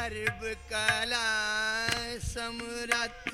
ਸਰਬ ਕਲਾ ਸਮਰੱਥ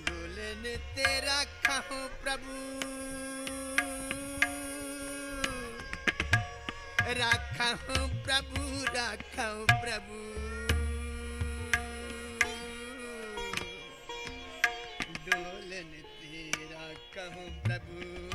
ਦੁਲਨ ਤੇਰਾ ਖਾਉ ਪ੍ਰਭੂ ਰਾਖਾਂ ਪ੍ਰਭੂ ਰਾਖਾਂ ਪ੍ਰਭੂ ਡੋਲਨ ਤੇਰਾ ਕਹੂੰ ਪ੍ਰਭੂ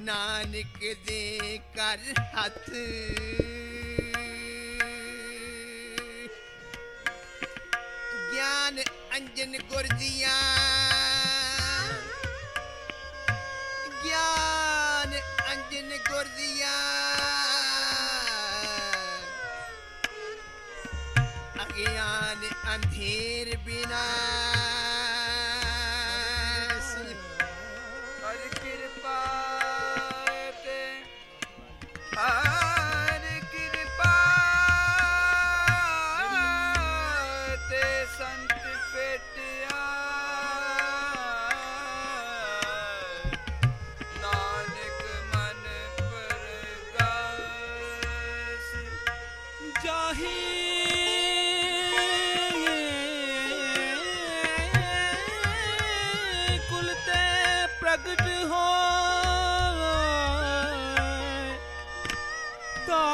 ਨਾਨਕ ਦੇ ਕਰ ਹੱਥ। ਗਿਆਨ ਅੰਜਨ ਗੁਰ ਜੀਆ। ਗਿਆਨ ਅੰਜਨ ਗੁਰ ਜੀਆ। ਅਗਿਆਨ ਅੰਧੇਰ ਬਿਨਾਸ਼ ਪ੍ਰਗਟ ਹੋ ਤਾਹੇ।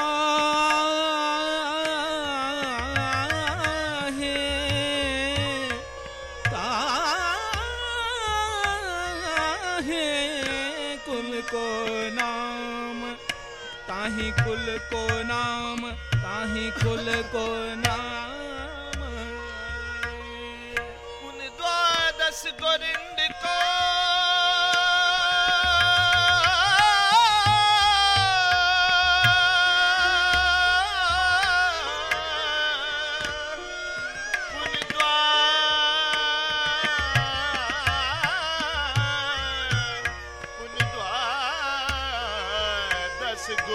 ਤਾਹੇ ਕੁਲ ਕੋ ਨਾਮ, ਤਾਹੀ ਕੁਲ ਕੋ ਨਾਮ, ਤਾਹੀ ਕੁਲ ਕੋ ਨਾਮ। ਉਨ ਦਵਾਦਸ ਗੋਰਿੰਦ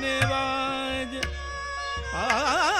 ਨਿਵਾਜ ਆਨੰਦ